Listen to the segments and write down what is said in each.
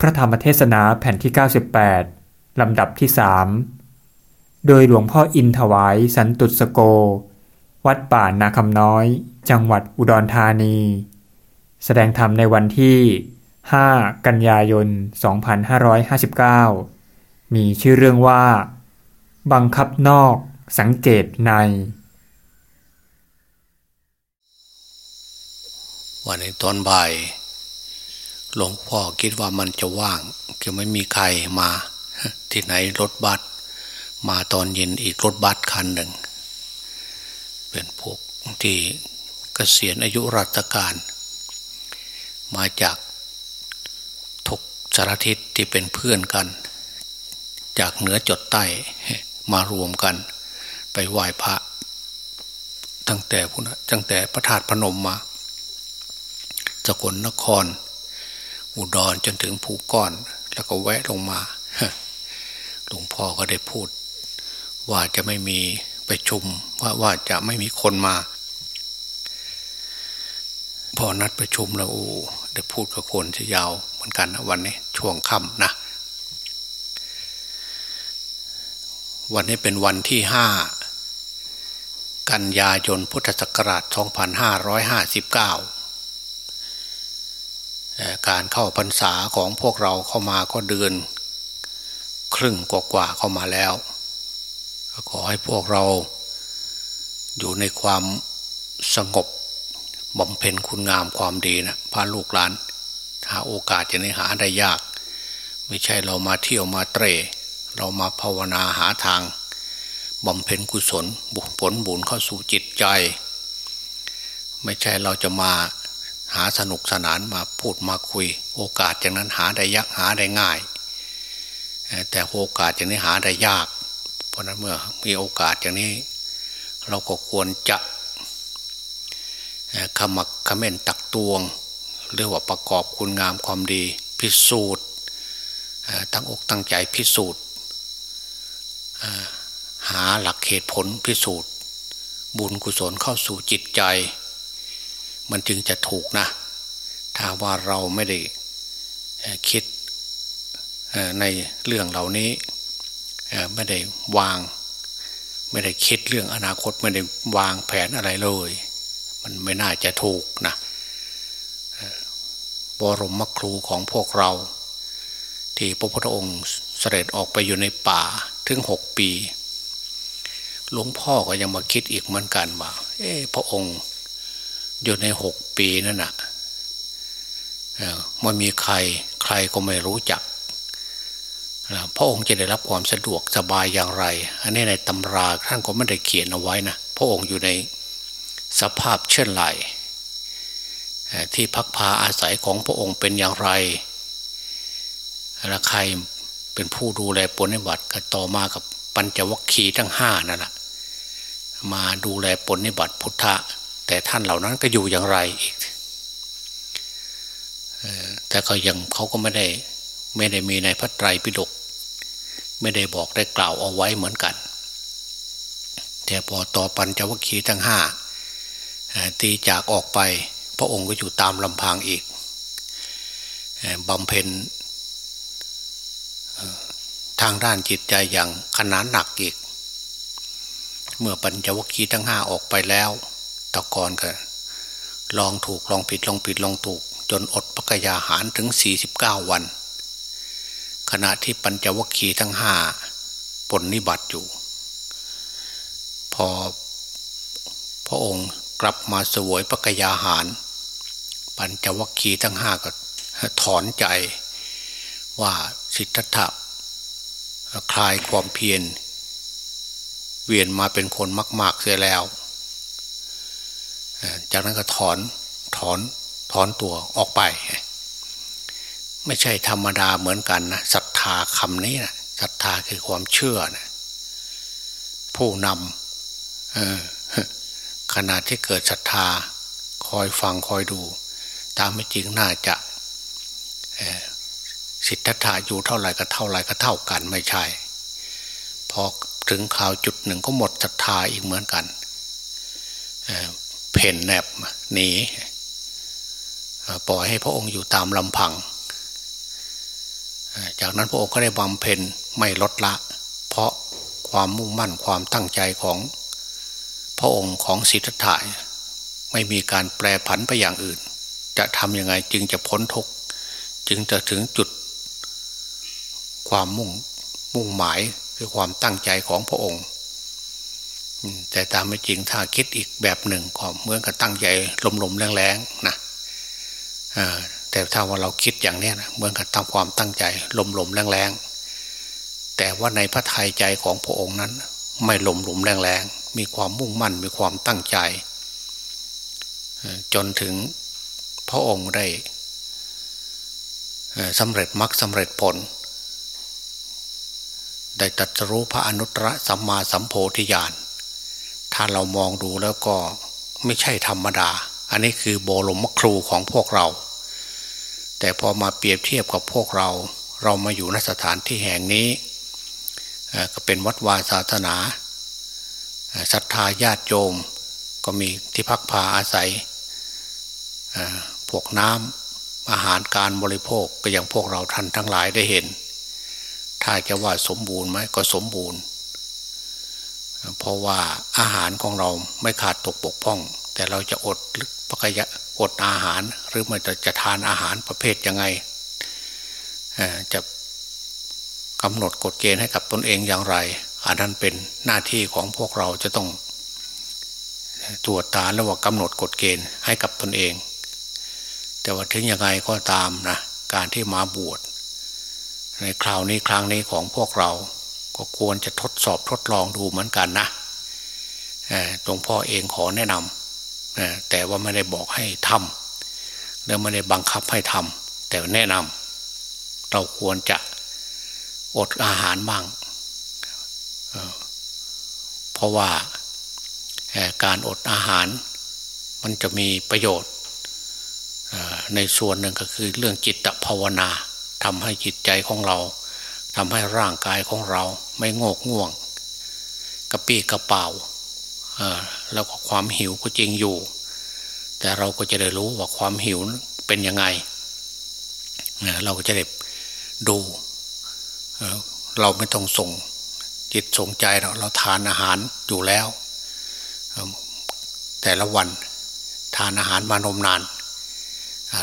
พระธรรมเทศนาแผ่นที่ 98 ลำดับที่สโดยหลวงพ่ออินถวายสันตุสโก วัดป่านาคำน้อย จังหวัดอุดรธานี แสดงธรรมในวันที่ 5 กันยายน 2559 มีชื่อเรื่องว่า บังคับนอกสังเกตใน วันนี้ตอนบ่าย หลวงพ่อคิดว่ามันจะว่างคือไม่มีใครมา ที่ไหนรถบัสมาตอนเย็นอีกรถบัสคันหนึ่ง เป็นพวกที่เกษียณอายุราชการ มาจากทุกสารทิศที่เป็นเพื่อนกัน จากเหนือจดใต้มารวมกัน ไปไหว้พระ ตั้งแต่พุทธตั้งแต่พระธาตุพนมมาสกลนคร อุดรจนถึงภูก้อน แล้วก็แวะลงมาหลวงพ่อก็ได้พูด ว่าจะไม่มีไปชุมว่าว่าจะไม่มีคนมา พอนัดประชุมแล้วโอ้ได้พูดกับคนจะยาวเหมือนกันนะวันนี้ ช่วงค่ำนะวันนี้เป็นวันที่ห้ากันยายนพุทธศักราช 2559 การเข้าพรรษาของพวกเราเข้ามาก็เดือน ครึ่งกว่าๆเข้ามาแล้วก็ขอให้พวกเราอยู่ในความสงบบำเพ็ญคุณงามความดีนะพาลูกหลาน หาโอกาสจะได้หาได้ยาก ไม่ใช่เรามาเที่ยวมาเตะเรามาภาวนาหาทางบำเพ็ญกุศลบุญผลบุญเข้าสู่จิตใจ ไม่ใช่เราจะมา หาสนุกสนานมาพูดมาคุย โอกาสอย่างนั้นหาได้ยากหาได้ง่าย แต่โอกาสอย่างนี้หาได้ยาก เพราะนั้นเมื่อมีโอกาสอย่างนี้ เราก็ควรจะขมักขม้นตักตวงเรียกว่าประกอบคุณงามความดี พิสูจน์ตั้งอกตั้งใจพิสูจน์หาหลักเหตุผลพิสูจน์ บุญกุศลเข้าสู่จิตใจ มันจึงจะถูกนะ ถ้าว่าเราไม่ได้คิดในเรื่องเหล่านี้ไม่ได้วาง ไม่ได้คิดเรื่องอนาคตไม่ได้วางแผนอะไรเลย มันไม่น่าจะถูกนะบรมครูของพวกเรา ที่พระพุทธองค์เสด็จออกไปอยู่ในป่าถึงหกปี หลวงพ่อก็ยังมาคิดอีกเหมือนกันว่า เอพระองค์ อยู่ในหกปีนั่นนะมันมีใครใครก็ไม่รู้จักพระองค์จะได้รับความสะดวกสบายอย่างไร อันนี้ในตำราท่านก็ไม่ได้เขียนเอาไว้นะพระองค์อยู่ในสภาพเช่นไรที่พักพาอาศัยของพระองค์เป็นอย่างไรและใครเป็นผู้ดูแลปนิบัติก็ต่อมากับปัญจวัคคีย์ทั้งห้านั่นแหละมาดูแลปนิบัติพุทธะ แต่ท่านเหล่านั้นก็อยู่อย่างไรอีกแต่ก็ยังเขาก็ไม่ได้ไม่ได้มีในพระไตรปิฎกไม่ได้บอกได้กล่าวเอาไว้เหมือนกัน แต่พอต่อปัญจวัคคีย์ทั้งห้าตีจากออกไป พระองค์ก็อยู่ตามลำพังอีกบำเพ็ญทางด้านจิตใจอย่างขนาดหนักอีก เมื่อปัญจวัคคีย์ทั้งห้าออกไปแล้ว ตะกอนก็ลองถูกลองผิดลองผิดลองถูก จนอดปักยาหารถึงสี่สิบเก้าวัน ขณะที่ปัญจวัคคีย์ทั้งห้าปนนิบัติอยู่ พอพระองค์กลับมาสวยปักยาหาร ปัญจวัคคีย์ทั้งห้าก็ถอนใจว่าสิทธัตถะคลายความเพียรเวียนมาเป็นคนมาก ๆเสียแล้ว จากนั้นก็ถอนถอนถอนตัวออกไป ไม่ใช่ธรรมดาเหมือนกันนะศรัทธาคำนี้นะศรัทธาคือความเชื่อนะผู้นำขณะที่เกิดศรัทธาคอยฟังคอยดู ตามไม่จริงน่าจะสิทธัตถะอยู่เท่าไหร่ก็เท่าไหร่ก็เท่ากันไม่ใช่พอถึงข่าวจุดหนึ่งก็หมดศรัทธาอีกเหมือนกัน เพ่นแนบหนีปล่อยให้พระองค์อยู่ตามลำพัง จากนั้นพระองค์ก็ได้บำเพ็ญไม่ลดละ เพราะความมุ่งมั่นความตั้งใจของพระองค์ของสิทธัตถะไม่มีการแปรผันไปอย่างอื่น จะทำยังไงจึงจะพ้นทุกข์จึงจะถึงจุด ความมุ่งมุ่งหมายคือความตั้งใจของพระองค์ แต่ตามไม่จริงถ้าคิดอีกแบบหนึ่งก็เหมือนกับตั้งใจลมๆแรงๆนะแต่ถ้าว่าเราคิดอย่างนี้นะเหมือนกับทำความตั้งใจลมๆแรงๆแต่ว่าในพระทัยใจของพระองค์นั้น ไม่ลมหลุมแรงๆมีความมุ่งมั่นมีความตั้งใจ จนถึงพระองค์ได้สำเร็จมรรคสำเร็จผล ได้ตัดรู้พระอนุตตรสัมมาสัมโพธิญาณ ถ้าเรามองดูแล้วก็ไม่ใช่ธรรมดา อันนี้คือโบรมครูของพวกเรา แต่พอมาเปรียบเทียบกับพวกเรา เรามาอยู่ในสถานที่แห่งนี้ก็เป็นวัดวาศาสนาศรัทธาญาติโยม ก็มีที่พักพาอาศัยพวกน้ำอาหารการบริโภคก็อย่างพวกเราท่านทั้งหลายได้เห็น ถ้าจะว่าสมบูรณ์ไหมก็สมบูรณ์ เพราะว่าอาหารของเราไม่ขาดตกบกพร่อง แต่เราจะอดปกยะอดอาหารหรือมันจะจะทานอาหารประเภทยังไงจะกำหนดกฎเกณฑ์ให้กับตนเองอย่างไรอันนั้นเป็นหน้าที่ของพวกเราจะต้องตรวจตาแล้วว่ากำหนดกฎเกณฑ์ให้กับตนเอง แต่ว่าถึงยังไงก็ตามนะการที่มาบวชในคราวนี้ครั้งนี้ของพวกเรา ก็ควรจะทดสอบทดลองดูเหมือนกันนะหลวงพ่อเองขอแนะนำแต่ว่าไม่ได้บอกให้ทำและไม่ได้บังคับให้ทำแต่แนะนำเราควรจะอดอาหารบ้างเพราะว่าการอดอาหารมันจะมีประโยชน์ในส่วนหนึ่งก็คือเรื่องจิตภาวนาทำให้จิตใจของเรา ทำให้ร่างกายของเราไม่งกง่วง กระปี้กระเป๋าแล้วก็ความหิวก็จริงอยู่ แต่เราก็จะได้รู้ว่าความหิวเป็นยังไงเราก็จะได้ดู เราไม่ต้องส่งจิตส่งใจเราเราทานอาหารอยู่แล้ว แต่ละวันทานอาหารมานมนาน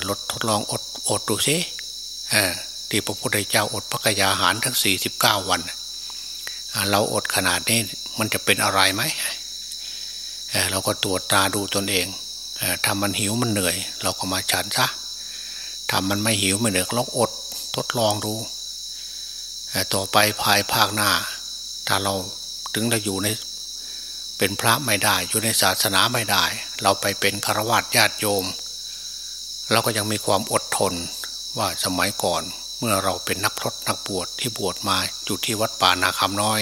ลดทดลองอดอดดูซิ ที่พระพุทธเจ้าอดพระกยาหารทั้งสี่สิบเก้าวัน เราอดขนาดนี้มันจะเป็นอะไรไหมเราก็ตรวจตาดูตนเองทำมันหิวมันเหนื่อย เราก็มาฉันซะทำมันไม่หิวไม่เหนื่อยเราอดทดลองดูต่อไปภายภาคหน้า ถ้าเราถึงเราอยู่ในเป็นพระไม่ได้ อยู่ในศาสนาไม่ได้ เราไปเป็นฆราวาสญาติโยม เราก็ยังมีความอดทนว่าสมัยก่อน เมื่อเราเป็นนักพรตนักบวชที่บวชมาอยู่ที่วัดป่านาคำน้อย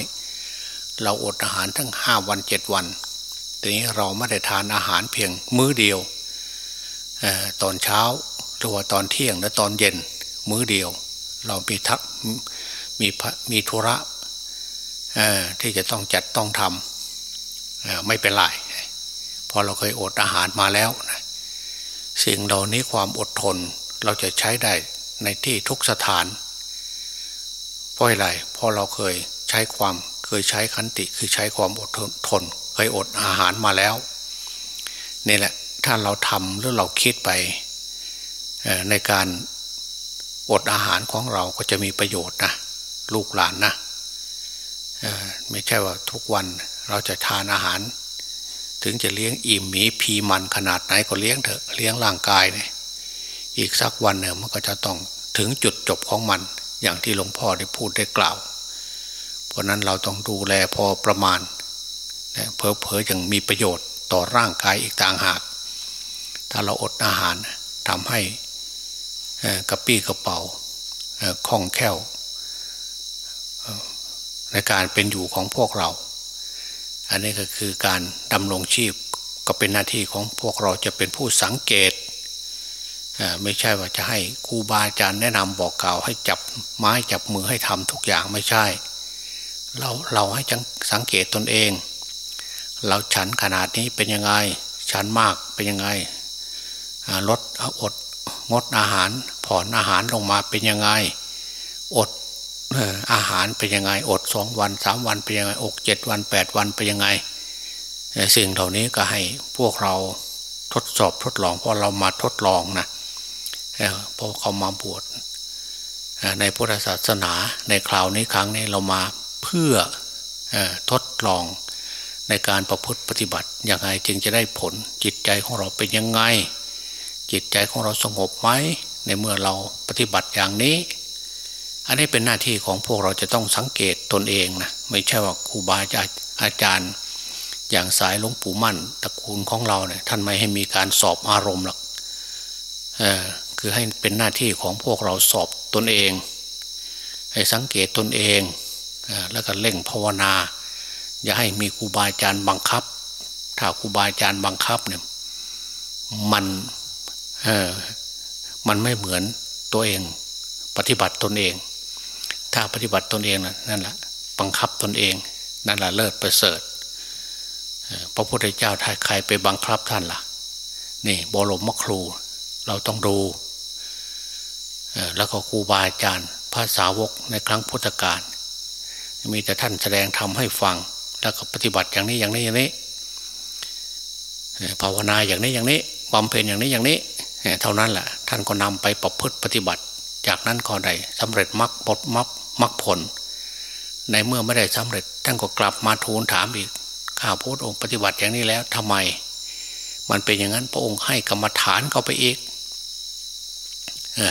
เราอดอาหารทั้งห้าวันเจ็ดวันทีนี้เราไม่ได้ทานอาหารเพียงมื้อเดียวตอนเช้าหรือว่าตอนเที่ยงและตอนเย็นมื้อเดียว เรามีทักมีมีธุระที่จะต้องจัดต้องทำไม่เป็นไรพอเราเคยอดอาหารมาแล้วนะสิ่งเหล่านี้ความอดทนเราจะใช้ได้ ในที่ทุกสถานเพราะอะไรเพราะเราเคยใช้ความเคยใช้ขันติคือใช้ความอดทน เคยอดอาหารมาแล้วนี่แหละถ้าเราทำหรือเราคิดไปในการอดอาหารของเราก็จะมีประโยชน์นะลูกหลานนะไม่ใช่ว่าทุกวันเราจะทานอาหาร ถึงจะเลี้ยงอิ่มหมีพีมันขนาดไหนก็เลี้ยงเถอะเลี้ยงร่างกายเนี่ย อีกสักวันเนี่ยมันก็จะต้องถึงจุดจบของมัน อย่างที่หลวงพ่อได้พูดได้กล่าว เพราะนั้นเราต้องดูแลพอประมาณเพอเพอย่างมีประโยชน์ต่อร่างกายอีกต่างหาก ถ้าเราอดอาหารทำให้กระปี้กระเป๋าคล่องแคล่วในการเป็นอยู่ของพวกเรา อันนี้ก็คือการดำรงชีพก็เป็นหน้าที่ของพวกเราจะเป็นผู้สังเกต ไม่ใช่ว่าจะให้ครูบาอาจารย์แนะนำบอกกล่าวให้จับไม้จับมือให้ทำทุกอย่างไม่ใช่ เราเราให้สังเกตตนเอง เราฉันขนาดนี้เป็นยังไง ฉันมากเป็นยังไงลดอดงดอาหารผ่อนอาหารลงมาเป็นยังไง อดอาหารเป็นยังไง อดสองวันสามวันเป็นยังไงอกเจ็ดวันแปดวันเป็นยังไงสิ่งเหล่านี้ก็ให้พวกเราทดสอบทดลองเพราะเรามาทดลองนะ พราะเขามาบวชในพุทธศาสนาในคราวนี้ครั้งนี้เรามาเพื่อทดลองในการประพฤติปฏิบัติอย่างไรจึงจะได้ผลจิตใจของเราเป็นยังไง จิตใจของเราสงบไหมในเมื่อเราปฏิบัติอย่างนี้ อันนี้เป็นหน้าที่ของพวกเราจะต้องสังเกตตนเองนะไม่ใช่ว่าครูบาอาจารย์ อย่างสายหลวงปู่มั่นตระกูลของเราเนี่ยท่านไม่ให้มีการสอบอารมณ์หรอกเออ คือให้เป็นหน้าที่ของพวกเราสอบตนเอง ให้สังเกตตนเองแล้วก็เล่งภาวนา อย่าให้มีครูบาอาจารย์บังคับ ถ้าครูบาอาจารย์บังคับเนี่ยมันเออมันไม่เหมือนตัวเอง ปฏิบัติตนเอง ถ้าปฏิบัติตนเองนั่นแหละบังคับตนเอง นั่นแหละเลิศประเสริฐพระพุทธเจ้าถ้าใครไปบังคับท่านละ่ะ นี่บรมมครู เราต้องดู แล้วก็ครูบาอาจารย์ภาษาวกในครั้งพุทธกาลมีแต่ท่านแสดงทำให้ฟัง แล้วก็ปฏิบัติอย่างนี้อย่างนี้อย่างนี้ภาวนาอย่างนี้อย่างนี้บำเพ็ญอย่างนี้อย่างนี้เท่านั้นแหละท่านก็นำไปประพฤติปฏิบัติ จากนั้นก็ได้สำเร็จมรรคผลมรรคมรรคผล ในเมื่อไม่ได้สำเร็จท่านก็กลับมาทูลถามอีกข้าพระองค์ปฏิบัติอย่างนี้แล้วทำไม มันเป็นอย่างนั้นพระองค์ให้กรรมฐานเข้าไปอีก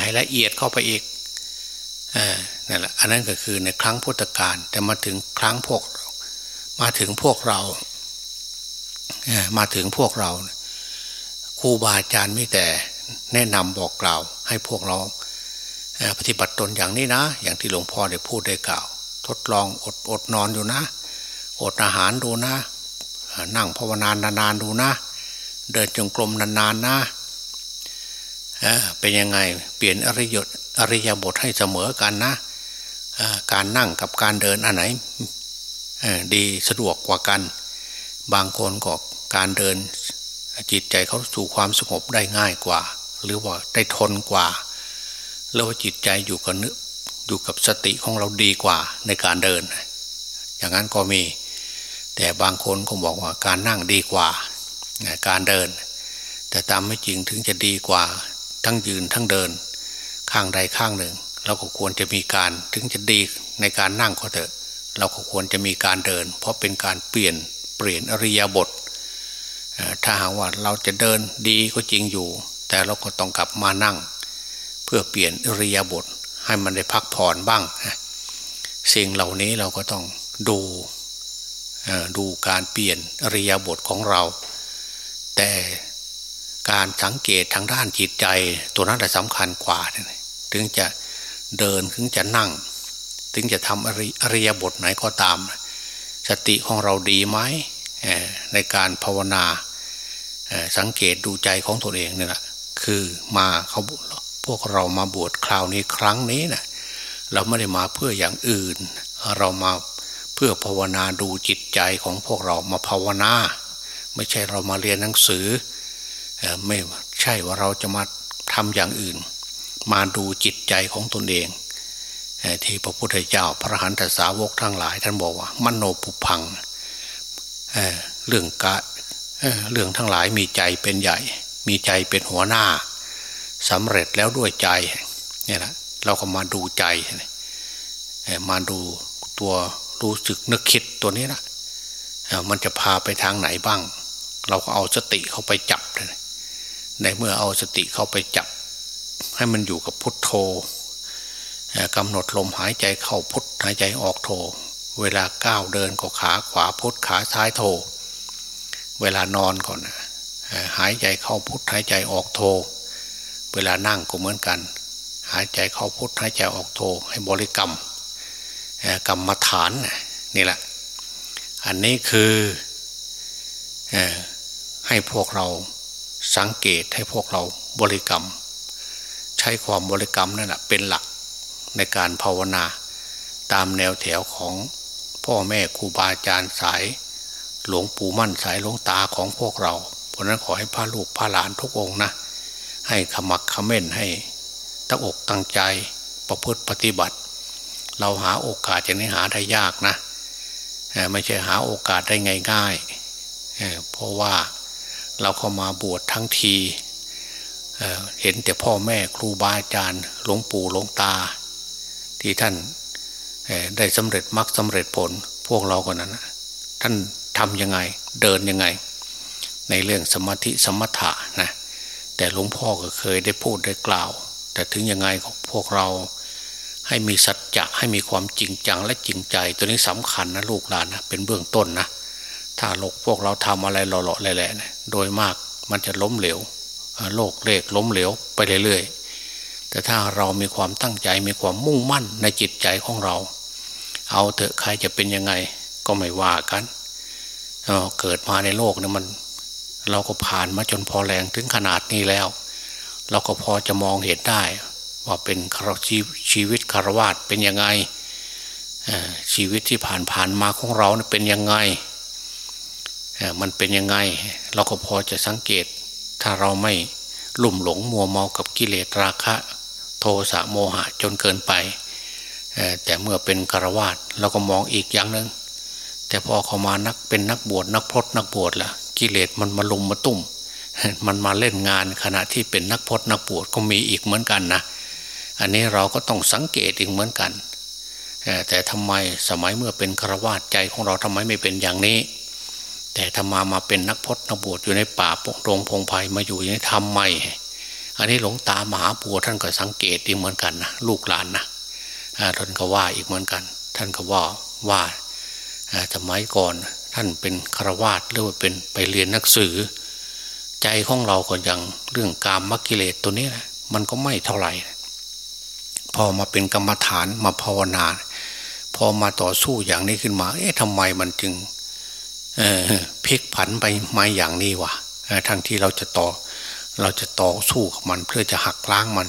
ให้ละเอียดเข้าไปอีกนั่นแหละอันนั้นก็คือในครั้งพุทธกาลแต่มาถึงครั้งพวก มาถึงพวกเรามาถึงพวกเราครูบาอาจารย์ไม่แต่แนะนำบอกกล่าว ให้พวกเราปฏิบัติตนอย่างนี้นะ อย่างที่หลวงพ่อได้พูดได้กล่าว ทดลองอดอดนอนอยู่นะ อดอาหารดูนะ นั่งภาวนานนานๆดูนะ เดินจงกรมนานๆนะ เป็นยังไงเปลี่ยนอริยอริยบทให้เสมอกันนะการนั่งกับการเดินอันไหนดีสะดวกกว่ากัน บางคนก็การเดินจิตใจเขาสู่ความสงบได้ง่ายกว่า หรือว่าได้ทนกว่า แล้วจิตใจอยู่กับนึกอยู่กับสติของเราดีกว่าในการเดิน อย่างนั้นก็มี แต่บางคนก็บอกว่าการนั่งดีกว่าการเดิน แต่ตามไม่จริงถึงจะดีกว่า ทั้งยืนทั้งเดิน ข้างใดข้างหนึ่ง เราก็ควรจะมีการถึงจะดีในการนั่งก็เถอะ เราก็ควรจะมีการเดิน เพราะเป็นการเปลี่ยนเปลี่ยนอริยบทถ้าหากว่าเราจะเดินดีก็จริงอยู่ แต่เราก็ต้องกลับมานั่ง เพื่อเปลี่ยนอริยบทให้มันได้พักผ่อนบ้างสิ่งเหล่านี้เราก็ต้องดูดูการเปลี่ยนอริยบทของเรา แต่ การสังเกตทางด้านจิตใจ ตัวนั้นสำคัญกว่า ถึงจะเดินถึงจะนั่ง ถึงจะทำอริยบทไหนก็ตาม สติของเราดีไหมในการภาวนาสังเกตดูใจของตัวเองนี่แหละคือมาเขาพวกเรามาบวชคราวนี้ครั้งนี้นะเราไม่ได้มาเพื่ออย่างอื่น เรามาเพื่อภาวนาดูจิตใจของพวกเรามาภาวนา ไม่ใช่เรามาเรียนหนังสือ ไม่ใช่ว่าเราจะมาทำอย่างอื่น มาดูจิตใจของตนเอง ที่พระพุทธเจ้าพระหันตสาวกทั้งหลาย ท่านบอกว่า มโนปุพังเเรื่องกะเรื่องทั้งหลายมีใจเป็นใหญ่ มีใจเป็นหัวหน้าสำเร็จแล้วด้วยใจนี่ยนะเราก็มาดูใจ มาดูตัวรู้สึกนึกคิดตัวนี้นะมันจะพาไปทางไหนบ้าง เราก็เอาสติเข้าไปจับเลย ในเมื่อเอาสติเข้าไปจับ ให้มันอยู่กับพุทโธกำหนดลมหายใจเข้าพุทหายใจออกโธเวลาก้าวเดินก็ขาขวาพุทขาซ้ายโธเวลานอนก่อนหายใจเข้าพุทหายใจออกโธเวลานั่งก็เหมือนกัน หายใจเข้าพุทหายใจออกโธให้บริกรรมกรรมฐานนี่แหละ อันนี้คือให้พวกเรา สังเกตให้พวกเราบริกรรม ใช้ความบริกรรมนั่นแหะเป็นหลักในการภาวนา ตามแนวแถวของพ่อแม่ครูบาอาจารย์สาย หลวงปู่มั่นสายหลวงตาของพวกเราเพราะนั้นขอให้พระลูกพระหลานทุกองนะ ให้ขมักขม้นให้ตั้งอกตั้งใจประพฤติปฏิบัติ เราหาโอกาสอย่างนี้หาได้ยากนะไม่ใช่หาโอกาสได้ง่ายๆเพราะว่า เราเข้ามาบวชทั้งทีเเห็นแต่พ่อแม่ครูบาอาจารย์หลวงปู่หลวงตา ที่ท่านได้สำเร็จมรรคสำเร็จผลพวกเราคนนั้นท่านทำยังไงเดินยังไง ในเรื่องสมาธิสมถะนะแต่หลวงพ่อก็เคยได้พูดได้กล่าว แต่ถึงยังไงของพวกเราให้มีสัจจะให้มีความจริงจังและจริงใจ ตัวนี้สำคัญนะลูกหลานนะเป็นเบื้องต้นนะถ้าโลกพวกเราทำอะไรหล่อๆแหละๆ โดยมากมันจะล้มเหลวโลกเลกล้มเหลวไปเรื่อยๆ แต่ถ้าเรามีความตั้งใจมีความมุ่งมั่นในจิตใจของเรา เอาเถอะใครจะเป็นยังไงก็ไม่ว่ากันเกิดมาในโลกนะมัน เราก็ผ่านมาจนพอแรงถึงขนาดนี้แล้ว เราก็พอจะมองเห็นได้ ว่าเป็นชีวิตคารวาสเป็นยังไงชีวิตที่ผ่านผ่านมาของเราเป็นยังไง มันเป็นยังไง เราก็พอจะสังเกต ถ้าเราไม่ลุ่มหลงมัวเมากับกิเลสราคะ โทสะโมหะจนเกินไป แต่เมื่อเป็นคารวาสเราก็มองอีกอย่างหนึ่งแต่พอเขามานักเป็นนักบวชนักพรตนักบวชละกิเลสมันมาลุมมาตุ่ม มันมาเล่นงานขณะที่เป็นนักพรตนักบวชก็มีอีกเหมือนกันนะอันนี้เราก็ต้องสังเกตอีกเหมือนกัน แต่ทำไมสมัยเมื่อเป็นฆราวาสใจของเราทำไมไม่เป็นอย่างนี้ แต่ทำมามาเป็นนักพจนักบวชอยู่ในป่าปงรงพงไพ่มาอยู่อย่างนี้ทำไมอันนี้หลวงตามหาปัวท่านก็สังเกตอีกเหมือนกันนะลูกหลานนะท่านก็ว่าอีกเหมือนกัน ท่านก็ว่าว่าสมัยก่อนท่านเป็นฆรวาสหรือว่าเป็นไปเรียนนักสือ ใจของเราก็ยังเรื่องกามมกิเลสตัวนี้นะมันก็ไม่เท่าไหร่ พอมาเป็นกรรมฐานมาภาวนา พอมาต่อสู้อย่างนี้ขึ้นมา เอ๊ะทำไมมันจึง พลิกผันไปมาอย่างนี้วะทั้งที่เราจะต่อเราจะต่อสู้กับมัน เพื่อจะหักล้างมัน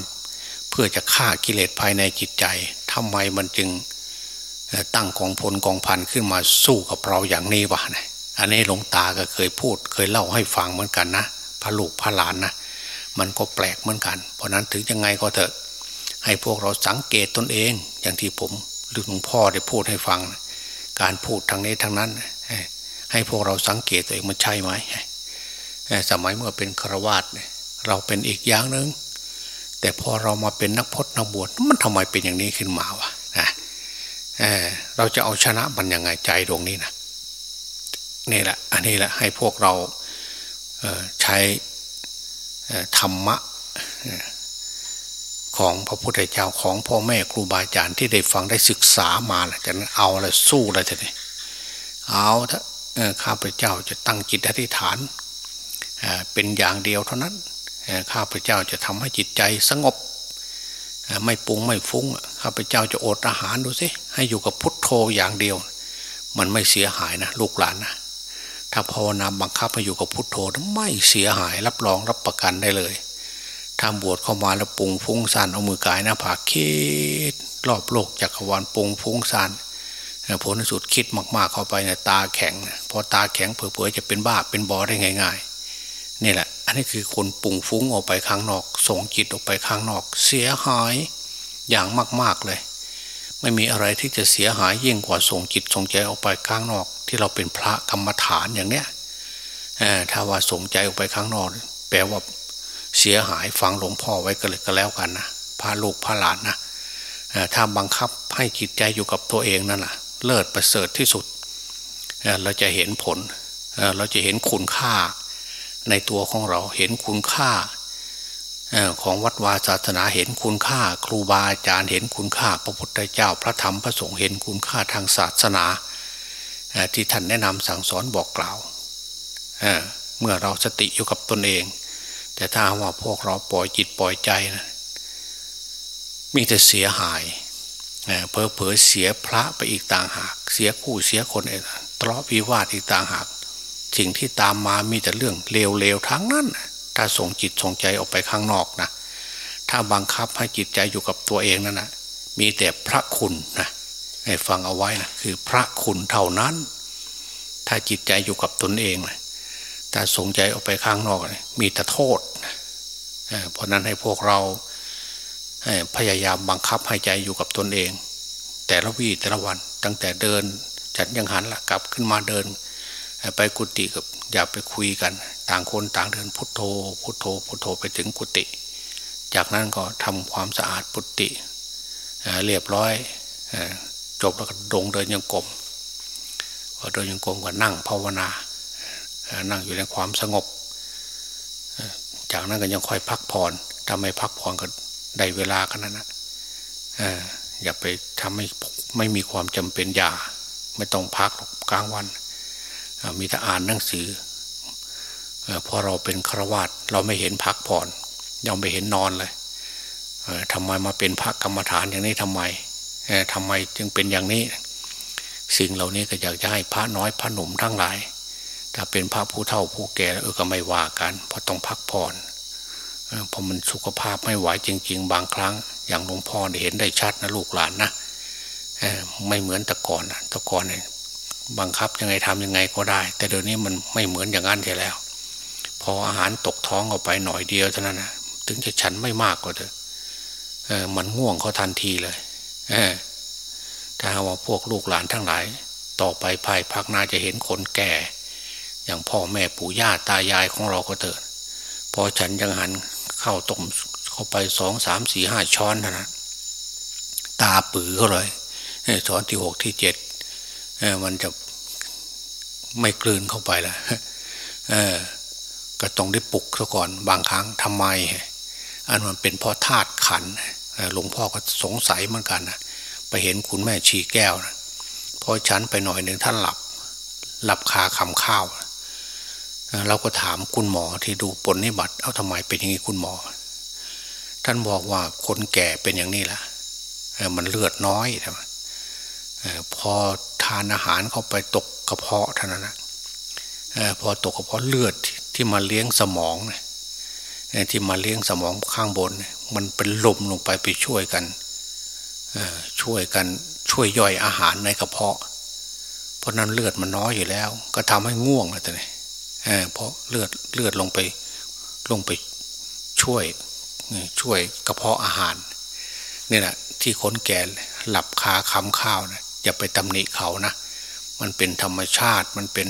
เพื่อจะฆ่ากิเลสภายในจิตใจทำไมมันจึงตั้งกองพลกองพันขึ้นมาสู้กับเราอย่างนี้วะเนี่ยอันนี้หลวงตาก็เคยพูด เคยเล่าให้ฟังเหมือนกันนะพระลูกพระหลานนะมันก็แปลกเหมือนกัน เพราะนั้นถึงยังไงก็เถอะ ให้พวกเราสังเกตตนเอง อย่างที่ผมหรือหลวงพ่อได้พูดให้ฟัง การพูดทางนี้ทางนั้น ให้พวกเราสังเกตตัวเองมันใช่ไหมสมัยเมื่อเป็นฆราวาสเราเป็นอีกอย่างหนึ่งแต่พอเรามาเป็นนักพจนักบวชมันทำไมเป็นอย่างนี้ขึ้นมาวะนะเเราจะเอาชนะมันยังไงใจดวงนี้นะนี่แหละ อันนี้แหละให้พวกเราใช้ธรรมะของพระพุทธเจ้าของพ่อแม่ครูบาอาจารย์ที่ได้ฟังได้ศึกษามาแล้วจะเอาอะไรสู้อะไรจะนี่เอาถ้า ข้าพเจ้าจะตั้งจิตอธิษฐานเป็นอย่างเดียวเท่านั้นข้าพเจ้าจะทำให้จิตใจสงบ ไม่ปุงไม่ฟุ้งข้าพเจ้าจะอดอาหารดูสิให้อยู่กับพุทโธอย่างเดียว มันไม่เสียหายนะลูกหลานนะถ้าภาวนาบังคับให้อยู่กับพุทโธไม่เสียหายรับรองรับประกันได้เลยทำบวชเข้ามาแล้วปุงฟุ้งซ่านเอามือกายหน้าผากคิดรอบโลกจักรวาลปุงฟุ้งซ่าน ผลในสุดคิดมาก ๆเข้าไปในตาแข็งพอตาแข็งเผื่อๆจะเป็นบ้าเป็นบอได้ง่าย ๆ นี่แหละ อันนี้คือคนปุ่งฟุ้งออกไปข้างนอก ส่งจิตออกไปข้างนอก เสียหายอย่างมาก ๆเลย ไม่มีอะไรที่จะเสียหายยิ่งกว่าส่งจิตส่งใจออกไปข้างนอก ที่เราเป็นพระกรรมฐานอย่างเนี้ยถ้าว่าส่งใจออกไปข้างนอก แปลว่าเสียหายฟังหลวงพ่อไว้ก็เลยก็แล้วกันนะพาลูกพาหลานนะถ้าบังคับให้จิตใจอยู่กับตัวเองนั่นแหะ เลิศประเสริฐที่สุด เราจะเห็นผล เราจะเห็นคุณค่าในตัวของเราเห็นคุณค่าของวัดวาศาสนาเห็นคุณค่า ครูบาอาจารย์เห็นคุณค่า พระพุทธเจ้าพระธรรมพระสงฆ์เห็นคุณค่าทางศาสนาที่ท่านแนะนำสั่งสอนบอกกล่าวเมื่อเราสติอยู่กับตนเอง แต่ถ้าว่าพวกเราปล่อยจิตปล่อยใจนะมีแต่เสียหาย เพอเพอเสียพระไปอีกต่างหาก เสียคู่เสียคนเองทะเลาะวิวาทอีกต่างหาก สิ่งที่ตามมามีแต่เรื่องเลวๆทั้งนั้น ถ้าส่งจิตส่งใจออกไปข้างนอกนะถ้าบังคับให้จิตใจอยู่กับตัวเองนั่นนะมีแต่พระคุณนะให้ฟังเอาไว้นะคือพระคุณเท่านั้น ถ้าจิตใจอยู่กับตนเองนะแต่สงใจออกไปข้างนอกมีแต่โทษเพราะนั้นให้พวกเรา พยายามบังคับให้ใจอยู่กับตนเอง แต่ละวี่แต่ละวันตั้งแต่เดิน ฉันยังหันละกลับขึ้นมาเดิน ไปกุฏิกับอย่าไปคุยกัน ต่างคนต่างเดินพุทโธ พุทโธ พุทโธไปถึงกุฏิจากนั้นก็ทำความสะอาดปุติเรียบร้อยจบแล้วก็ดงเดินยังกรมพอเดินยังกรมก็นั่งภาวนานั่งอยู่ในความสงบ จากนั้นก็ยังค่อยพักผ่อนทำให้พักผ่อนก็ ได้เวลากันนั้นนะอย่าไปทำให้ไม่มีความจำเป็นอย่าไม่ต้องพักกลางวัน มีแต่อ่านหนังสือพอเราเป็นครวาตเราไม่เห็นพักผ่อนยังไม่เห็นนอนเลยทำไมมาเป็นพระกรรมฐานอย่างนี้ทำไมทำไมจึงเป็นอย่างนี้ สิ่งเหล่านี้ก็อยากจะให้พระน้อยพระหนุ่มทั้งหลาย ถ้าเป็นพระผู้เฒ่าผู้แก่เออก็ไม่ว่ากันเพราะต้องพักผ่อน เพราะมันสุขภาพไม่ไหวจริง ๆ บางครั้ง อย่างหลวงพ่อได้เห็นได้ชัดนะลูกหลานนะไม่เหมือนแต่ก่อนนะแต่ก่อนเนี่ยบังคับยังไงทำยังไงก็ได้ แต่เดี๋ยวนี้มันไม่เหมือนอย่างนั้นใช่แล้ว พออาหารตกท้องออกไปหน่อยเดียวเท่านั้นนะถึงจะฉันไม่มากก็เถอะมันง่วงเขาทันทีเลยถ้าว่าพวกลูกหลานทั้งหลาย ต่อไปภายภาคหน้าจะเห็นคนแก่ อย่างพ่อแม่ปู่ย่าตายายของเราก็เถอะพอฉันยังหัน ข้าต้มเข้าไปสองสามสี่ห้าช้อนนะตาปื้อเขาเลยช้อนที่หกที่เจ็ดมันจะไม่กลืนเข้าไปละก็ต้องได้ปลุกซะก่อนบางครั้งทำไม อันมันเป็นเพราะธาตุขันหลวงพ่อก็สงสัยเหมือนกันนะไปเห็นคุณแม่ชีแก้วนะพอฉันไปหน่อยหนึ่งท่านหลับ หลับคาคำข้าว เราก็ถามคุณหมอที่ดูปนนิบัติ เอาทำไมเป็นอย่างนี้คุณหมอ ท่านบอกว่าคนแก่เป็นอย่างนี้แหละมันเลือดน้อยใช่ไหมพอทานอาหารเข้าไปตกกระเพาะเท่านั้นนะพอตกกระเพาะเลือดที่มาเลี้ยงสมองที่มาเลี้ยงสมองข้างบน มันเป็นลมลงไปไปช่วยกันช่วยกันช่วยย่อยอาหารในกระเพาะ เพราะนั้นเลือดมันน้อยอยู่แล้ว ก็ทำให้ง่วงอะไรเเพราะเลือดเลือดลงไปลงไปช่วยช่วยกระเพาะอาหารนี่แหละที่คนแก่หลับคาคำข้าวนะอย่าไปตำหนิเขานะ มันเป็นธรรมชาติมันเป็น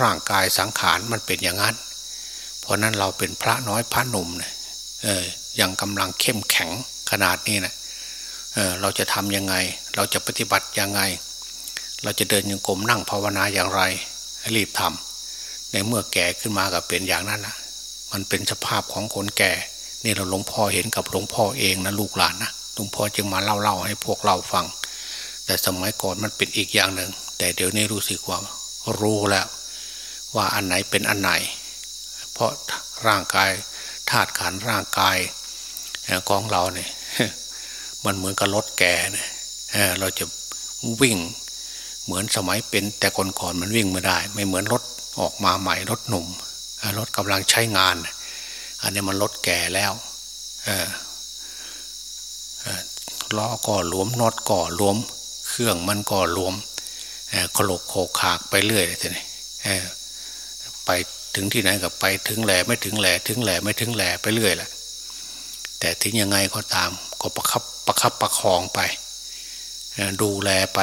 ร่างกายสังขารมันเป็นอย่างนั้น เพราะนั้นเราเป็นพระน้อยพระหนุ่มเนี่ยเออยังกำลังเข้มแข็งขนาดนี้นะเเราจะทำยังไง เราจะปฏิบัติยังไง เราจะเดินยังกรมนั่งภาวนาอย่างไรให้รีบทำในเมื่อแก่ขึ้นมากับเป็นอย่างนั้นนะมันเป็นสภาพของคนแก่นี่เราหลวงพ่อเห็นกับหลวงพ่อเองนะลูกหลานนะหลวงพ่อจึงมาเล่าเล่าให้พวกเราฟัง แต่สมัยก่อนมันเป็นอีกอย่างหนึ่ง แต่เดี๋ยวนี้รู้สึกว่ารู้แล้ว ว่าอันไหนเป็นอันไหน เพราะร่างกายธาตุขันร่างกายของเราเนี่ยมันเหมือนกับรถแก่เนี่ยเราจะวิ่ง เหมือนสมัยเป็นแต่ก่อนๆมันวิ่งไม่ได้ ไม่เหมือนรถออกมาใหม่รถหนุ่มรถกำลังใช้งาน อันนี้มันรถแก่แล้วล้อก่อหลวมน็อตก่อหลวม เครื่องมันก่อหลวมโคลกโคขากไปเรื่อยเลยทีนี้ไปถึงที่ไหนก็ไปถึงแหล่ไม่ถึงแหล่ถึงแหล่ไม่ถึงแหล่ไปเรื่อยแหละแต่ถึงยังไงก็ตามก็ประคับประคับประคองไป ดูแลไป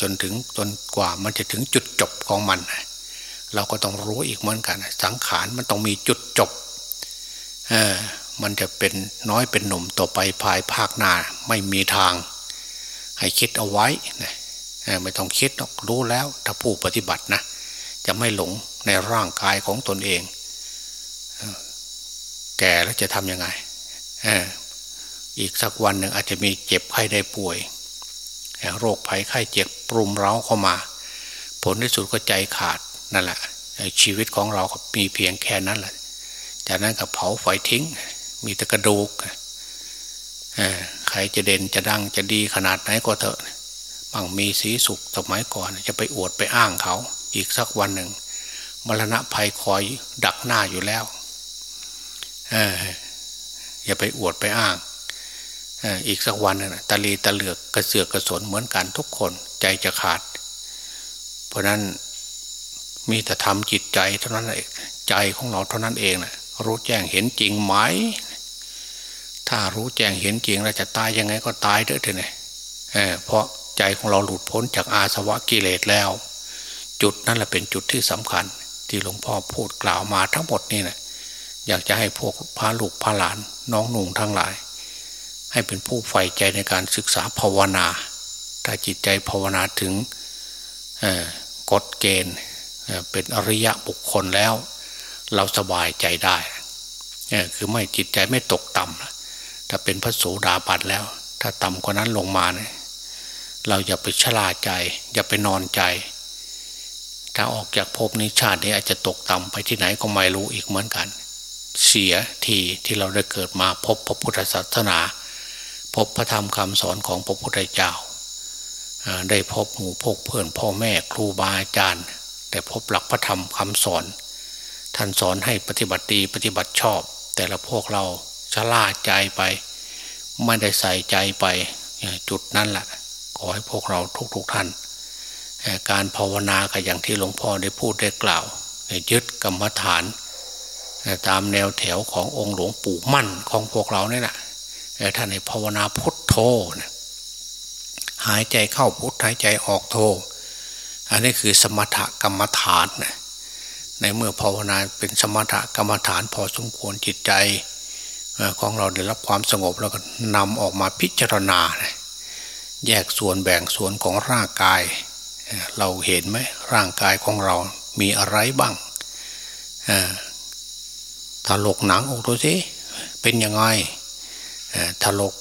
จนถึงจนกว่ามันจะถึงจุดจบของมัน เราก็ต้องรู้อีกเหมือนกัน สังขารมันต้องมีจุดจบมันจะเป็นน้อยเป็นหนุ่มต่อไปภายภาคหน้าไม่มีทาง ให้คิดเอาไว้นะไม่ต้องคิดหรอกรู้แล้วถ้าผู้ปฏิบัตินะจะไม่หลงในร่างกายของตนเอง แก่แล้วจะทำยังไงอีกสักวันหนึ่งอาจจะมีเจ็บไข้ได้ป่วย โรคภัยไข้เจ็บปรุมเร้าเข้ามา ผลที่สุดก็ใจขาดนั่นแหละชีวิตของเราก็มีเพียงแค่นั้นแหละ จากนั้นก็เผาไฟทิ้ง มีแต่กระดูกใครจะเด่นจะดังจะดีขนาดไหนก็เถอะบางมีสีสุขสมัยก่อน จะไปอวดไปอ้างเขา อีกสักวันหนึ่งมรณะภัยคอยดักหน้าอยู่แล้ว เอออย่าไปอวดไปอ้าง อีกสักวันนึงตะลีตะเหลือกกระเสือกกระสนเหมือนกันทุกคนใจจะขาด เพราะนั้นมีแต่ทำจิตใจเท่านั้นเองใจของเราเท่านั้นเองนะรู้แจ้งเห็นจริงไหม ถ้ารู้แจ้งเห็นจริงเราจะตายยังไงก็ตายเด้อเถอะเนี่ยเพราะใจของเราหลุดพ้นจากอาสวะกิเลสแล้ว จุดนั่นแหละเป็นจุดที่สำคัญ ที่หลวงพ่อพูดกล่าวมาทั้งหมดนี่นะอยากจะให้พวกพาลูกพาหลานน้องหนุ่งทั้งหลาย ให้เป็นผู้ใฝ่ใจในการศึกษาภาวนา ถ้าจิตใจภาวนาถึงกฎเกณฑ์เป็นอริยะบุคคลแล้ว เราสบายใจได้คือไม่จิตใจไม่ตกต่ำถ้าเป็นพระโสดาบันแล้ว ถ้าต่ำกว่านั้นลงมาเนี่ยเราอย่าไปชลาใจ อย่าไปนอนใจ ถ้าออกจากภพนี้ชาตินี้อาจจะตกต่ำไปที่ไหนก็ไม่รู้อีกเหมือนกัน เสียทีที่เราได้เกิดมาพบพระพุทธศาสนา พบพระธรรมคำสอนของพระพุทธเจ้า ได้พบหมู่พกเพื่อนพ่อแม่ครูบาอาจารย์แต่พบหลักพระธรรมคำสอน ท่านสอนให้ปฏิบัติดีปฏิบัติชอบ แต่ละพวกเราชะล่าใจไป ไม่ได้ใส่ใจไปจุดนั้นแหละขอให้พวกเราทุกๆทท่าน การภาวนาก็อย่างที่หลวงพ่อได้พูดได้กล่าวยึดกรรมฐาน ตามแนวแถวขององค์หลวงปู่มั่นของพวกเราเนี่ยนะ ท่านในภาวนาพุทโธนะหายใจเข้าพุทหายใจออกโธอันนี้คือสมถกรรมฐานนะในเมื่อภาวนาเป็นสมถกรรมฐานพอสมควรจิตใจของเราได้รับความสงบแล้วก็นำออกมาพิจารณานะแยกส่วนแบ่งส่วนของร่างกาย เราเห็นไหมร่างกายของเรามีอะไรบ้างถลกหนังออกดูสิเป็นยังไง ถลก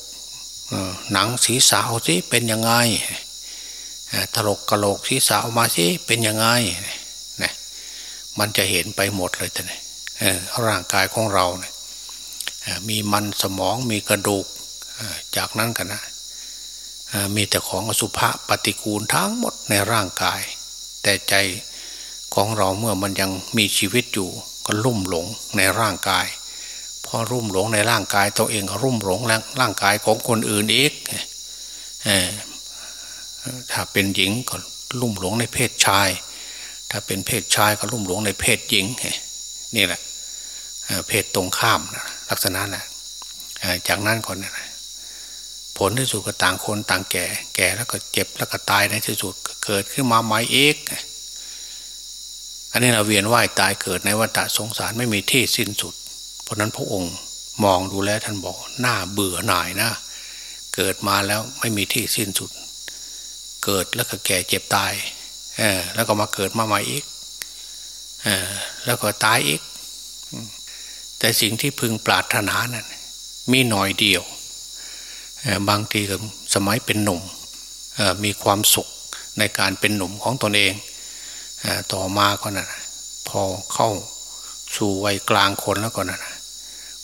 หนังศีรษะเอาสิเป็นยังไงถลกกระโหลกศีรษะออกมาสิเป็นยังไงนะมันจะเห็นไปหมดเลยแต่เนี่ยร่างกายของเราเนี่ยมีมันสมองมีกระดูกจากนั้นกันนะมีแต่ของอสุภะปฏิกูลทั้งหมดในร่างกาย แต่ใจของเราเมื่อมันยังมีชีวิตอยู่ก็ลุ่มหลงในร่างกาย พอรุ่มหลงในร่างกายตัวเองก็รุ่มหลงร่างกายของคนอื่นอีกถ้าเป็นหญิงก็ลุ่มหลงในเพศชาย ถ้าเป็นเพศชายก็ลุ่มหลงในเพศหญิงนี่แหละเพศตรงข้ามลักษณะนะจากนั้นก่อนนะผลที่สุดก็ต่างคนต่างแก่ แก่แล้วก็เจ็บแล้วก็ตายในที่สุดเกิดขึ้นมาใหม่เอกอันนี้เราเวียนว่ายตายเกิดในวัฏสงสารไม่มีที่สิ้นสุด เพราะนั้นพระองค์มองดูแลท่านบอกหน้าเบื่อหน่ายนะ เกิดมาแล้วไม่มีที่สิ้นสุด เกิดแล้วก็แก่เจ็บตายอแล้วก็มาเกิดมาใหม่อีกอแล้วก็ตายอีก แต่สิ่งที่พึงปรารถนานั้นมีหน่อยเดียว บางทีก็สมัยเป็นหนุ่มมีความสุขในการเป็นหนุ่มของตนเองต่อมาก็นะพอเข้าสู่วัยกลางคนแล้วก็น่ะ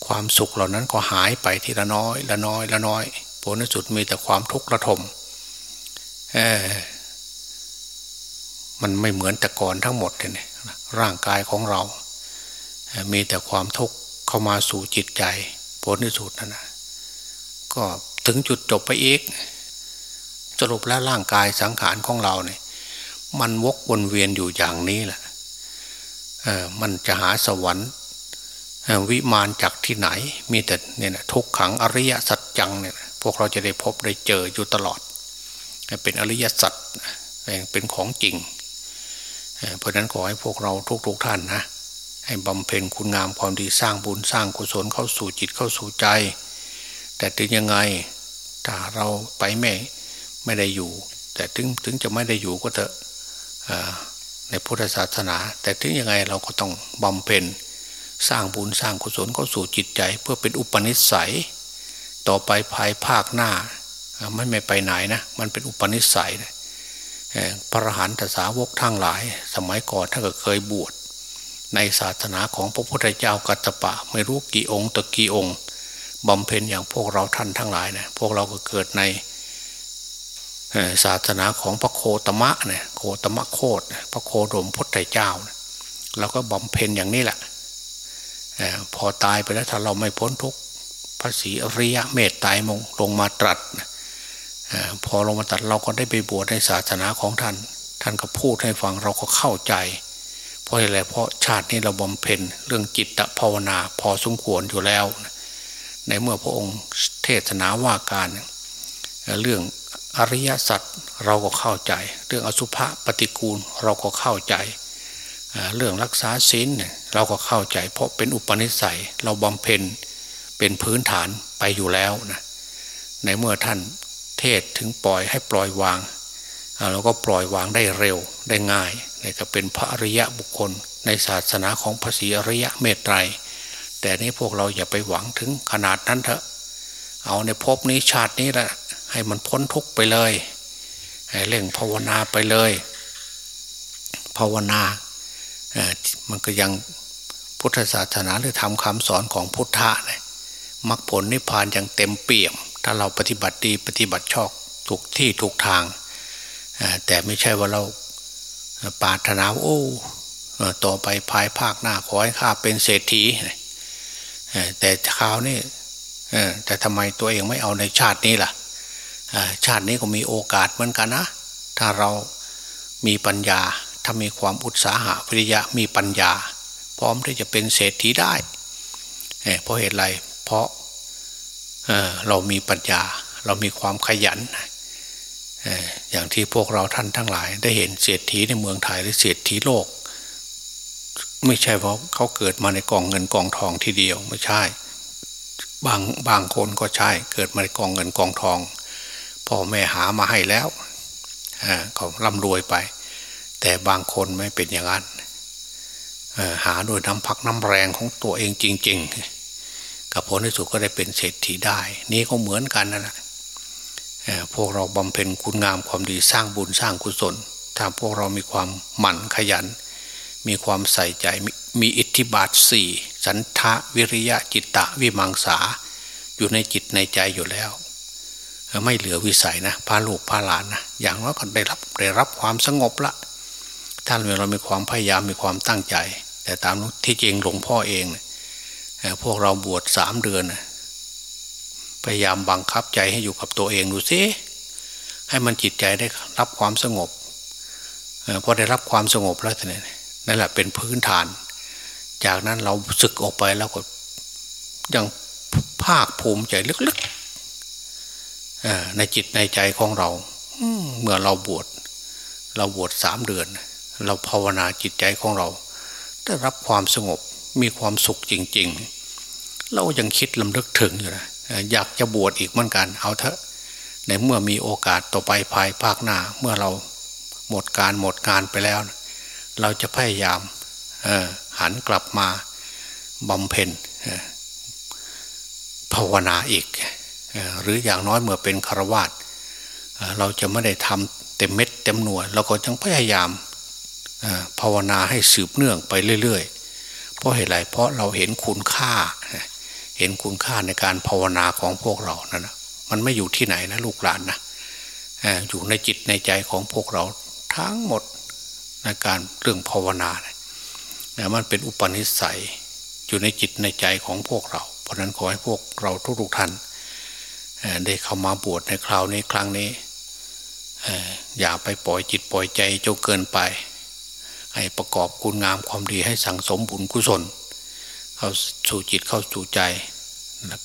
ความสุขเหล่านั้นก็หายไปทีละน้อยละน้อยละน้อย ผลในสุดมีแต่ความทุกข์ระทมมันไม่เหมือนแต่ก่อนทั้งหมดเลยร่างกายของเรา มีแต่ความทุกข์เข้ามาสู่จิตใจ ผลในสุดนั่นนะก็ถึงจุดจบไปอีก สรุปแล้วร่างกายสังขารของเราเนี่ย มันวกวนเวียนอยู่อย่างนี้แหละเออมันจะหาสวรรค์ วิมานจากที่ไหน มีแต่เนี่ยนะทุกขังอริยสัจจังเนี่ยพวกเราจะได้พบได้เจออยู่ตลอด เป็นอริยสัจเป็นของจริง เพราะนั้นขอให้พวกเราทุกๆทท่านนะให้บำเพ็ญคุณงามความดีสร้างบุญสร้างกุศลเข้าสู่จิตเข้าสู่ใจ แต่ถึงยังไงถ้าเราไปไม่ไม่ได้อยู่ แต่ถึงถึงจะไม่ได้อยู่ก็เถอะในพุทธศาสนา แต่ถึงยังไงเราก็ต้องบำเพ็ญ สร้างบุญสร้างกุศลเข้าสู่จิตใจ เพื่อเป็นอุปนิสัย ต่อไปภายภาคหน้า มันไม่ไปไหนนะ มันเป็นอุปนิสัยนะพระหันตสาวกทั้งหลาย สมัยก่อนท่านก็เคยบวชในศาสนาของพระพุทธเจ้ากัตปะ ไม่รู้กี่องค์ตะกี่องค์บำเพ็ญอย่างพวกเราท่านทั้งหลายเนะพวกเราก็เกิดในศาสนาของพระโคตมะเนี่ยโคตมะโคตพระโคดมพุทธเจ้าเราก็บำเพ็ญอย่างนี้แหละ พอตายไปแล้วถ้าเราไม่พ้นทุกพระศรีอริยะเมตตายมงลงมาตรัสพอลงมาตัดเราก็ได้ไปบวชในศาสนาของท่าน ท่านก็พูดให้ฟังเราก็เข้าใจ เพราะอะไรเพราะชาตินี้เราบำเพ็ญเรื่องจิตภาวนาพอสมควรอยู่แล้ว ในเมื่อพระองค์เทศนาว่าการ เรื่องอริยสัจเราก็เข้าใจ เรื่องอสุภะปฏิกูลเราก็เข้าใจ เรื่องรักษาศีลเราก็เข้าใจ เพราะเป็นอุปนิสัยเราบำเพ็ญเป็นพื้นฐานไปอยู่แล้วนะในเมื่อท่านเทศถึงปล่อยให้ปล่อยวางเราก็ปล่อยวางได้เร็วได้ง่ายนี่ก็เป็นพระอริยะบุคคล ในศาสนาของพระศรีอริยะเมตไตร แต่นี้พวกเราอย่าไปหวังถึงขนาดนั้นเถอะ เอาในภพนี้ชาตินี้แหละให้มันพ้นทุกไปเลยให้เร่งภาวนาไปเลย ภาวนา มันก็ยังพุทธศาสนาหรือทำคำสอนของพุทธะเนี่ยมรรคผลนิพพานอยังเต็มเปี่ยม ถ้าเราปฏิบัติดีปฏิบัติชอบถูกที่ถูกทาง แต่ไม่ใช่ว่าเราปาถนาโอ้ต่อไปภายภาคหน้าขอให้ข้าเป็นเศรษฐีแต่คราวนี้แต่ทำไมตัวเองไม่เอาในชาตินี้ล่ะชาตินี้ก็มีโอกาสเหมือนกันนะ ถ้าเรามีปัญญา ถ้ามีความอุตสาหะวิริยะมีปัญญา พร้อมที่จะเป็นเศรษฐีได้เพราะเหตุไรเพราะเเรามีปัญญา เรามีความขยันอย่างที่พวกเราท่านทั้งหลาย ได้เห็นเศรษฐีในเมืองไทยหรือเศรษฐีโลก ไม่ใช่เพราะเขาเกิดมาในกองเงินกองทองทีเดียวไม่ใช่บางบางคนก็ใช่เกิดมาในกองเงินกองทองพ่อแม่หามาให้แล้วเขาร่ำรวยไป แต่บางคนไม่เป็นอย่างนั้นหาโดยน้ำพักน้ำแรงของตัวเองจริง ๆ กับผลที่สุดก็ได้เป็นเศรษฐีได้ นี่ก็เหมือนกันนั่นแหละพวกเราบำเพ็ญคุณงามความดีสร้างบุญสร้างกุศล ถ้าพวกเรามีความหมั่นขยัน มีความใส่ใจมีอิทธิบาทสี่สันทะวิริยะจิตตะวิมังสา อยู่ในจิตในใจอยู่แล้ว ไม่เหลือวิสัยนะพาลูกพาหลานนะอย่างน้อยก็ได้รับได้รับความสงบละ ท่านเรามีความพยายามมีความตั้งใจ แต่ตามที่จริงหลวงพ่อเองเพวกเราบวชสามเดือนพยายามบังคับใจให้อยู่กับตัวเองดูซิให้มันจิตใจได้รับความสงบพอได้รับความสงบแล้วเนี่ยนั่นแหละเป็นพื้นฐาน จากนั้นเราศึกออกไปแล้วก็ยังภาคภูมิใจลึกๆในจิตในใจของเราเมื่อเราบวชเราบวชสามเดือน เราภาวนาจิตใจของเรา ได้รับความสงบมีความสุขจริง ๆ เรายังคิดลำลึกถึงอยู่นะอยากจะบวชอีกเหมือนกันเอาเถอะในเมื่อมีโอกาสต่อไปภายภาคหน้า เมื่อเราหมดการหมดงานไปแล้ว เราจะพยายามหันกลับมาบำเพ็ญภาวนาอีก หรืออย่างน้อยเมื่อเป็นคารวาสเราจะไม่ได้ทำเต็มเม็ดเต็มหน่วยเราก็จังพยายาม ภาวนาให้สืบเนื่องไปเรื่อยๆ เพราะเหตุไรเพราะเราเห็นคุณค่า เห็นคุณค่าในการภาวนาของพวกเรานะนะมันไม่อยู่ที่ไหนนะลูกหลานนะอยู่ในจิตในใจของพวกเราทั้งหมดในการเรื่องภาวนาเนี่ยมันเป็นอุปนิสัยอยู่ในจิตในใจของพวกเรา เพราะนั้นขอให้พวกเราทุกๆท่านได้เข้ามาบวชในคราวนี้ครั้งนี้อย่าไปปล่อยจิตปล่อยใจจนเกินไป ให้ประกอบคุณงามความดีให้สั่งสมบุญกุศล เข้าสู่จิตเข้าสู่ใจ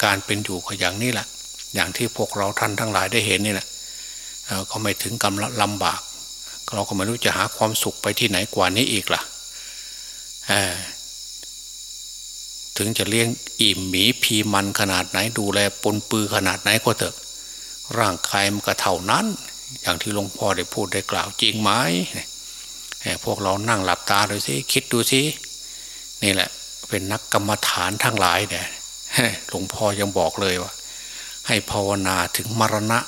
การเป็นอยู่ก็อย่างนี้แหละ อย่างที่พวกเราท่านทั้งหลายได้เห็นนี่แหละก็ไม่ถึงกำลำบาก เราก็ไม่รู้จะหาความสุขไปที่ไหนกว่านี้อีกล่ะถึงจะเลี้ยงอิ่มหมีพีมันขนาดไหนดูแลปนปือขนาดไหนก็เถอะ ร่างกายมันก็เท่านั้น อย่างที่หลวงพ่อได้พูดได้กล่าวจริงไหม พวกเรานั่งหลับตาดูสิคิดดูสินี่แหละ เป็นนักกรรมฐานทั้งหลายเนี่ยหลวงพ่อยังบอกเลยว่า ให้ภาวนาถึงมรณะ